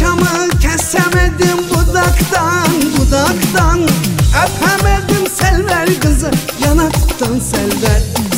Paçamı kesemedim dudaktan dudaktan. Öpemedim sel kızı yanaktan sel ver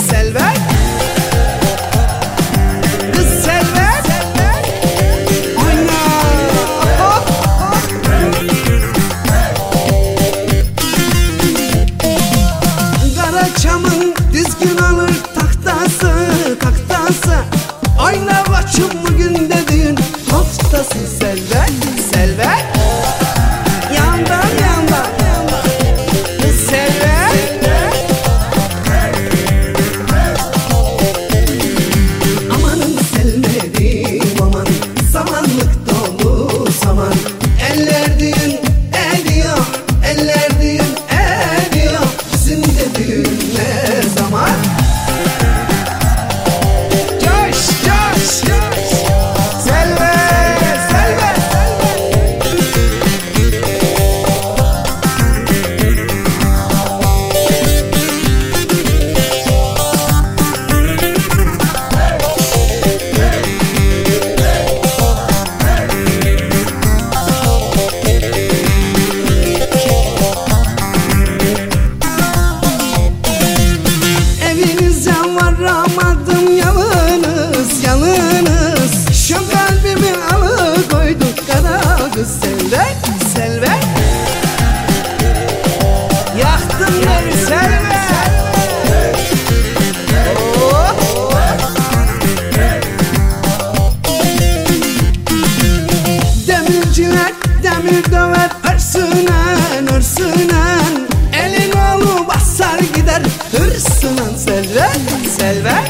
gider. Hırsının selver selver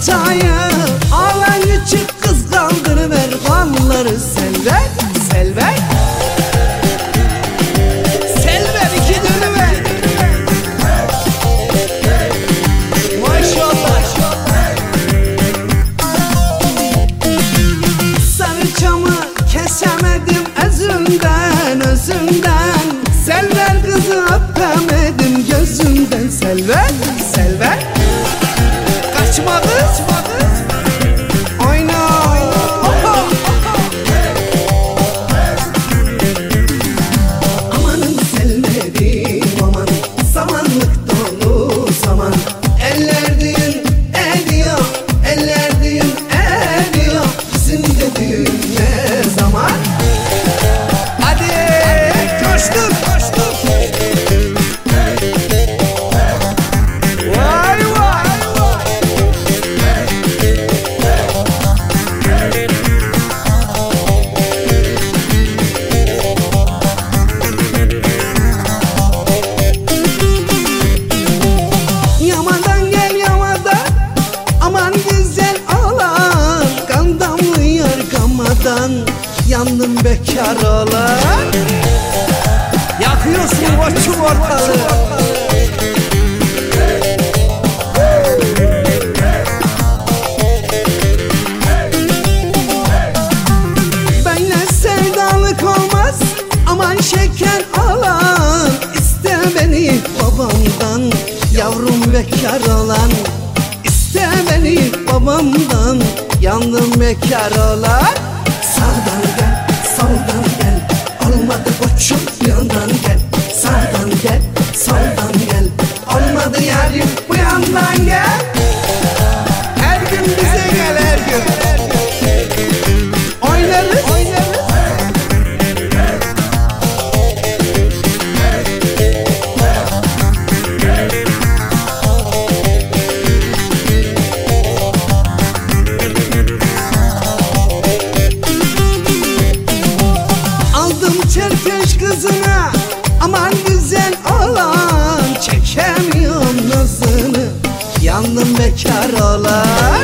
ortaya. Alan küçük kız kaldırıver kanları senden. olan Yandım bekar olan Yakıyorsun koçum ortalığı şeker alan. İste beni Yavrum bekar olan. İste beni babamdan Yandım bekar olan Sağdan gel, soldan gel. Olmadı koçum yandan gel. Sağdan gel, soldan gel. Olmadı yarim bu yandan gel. Çerkeş kızına aman güzel olan Çekemiyorum nazını yandım bekar olan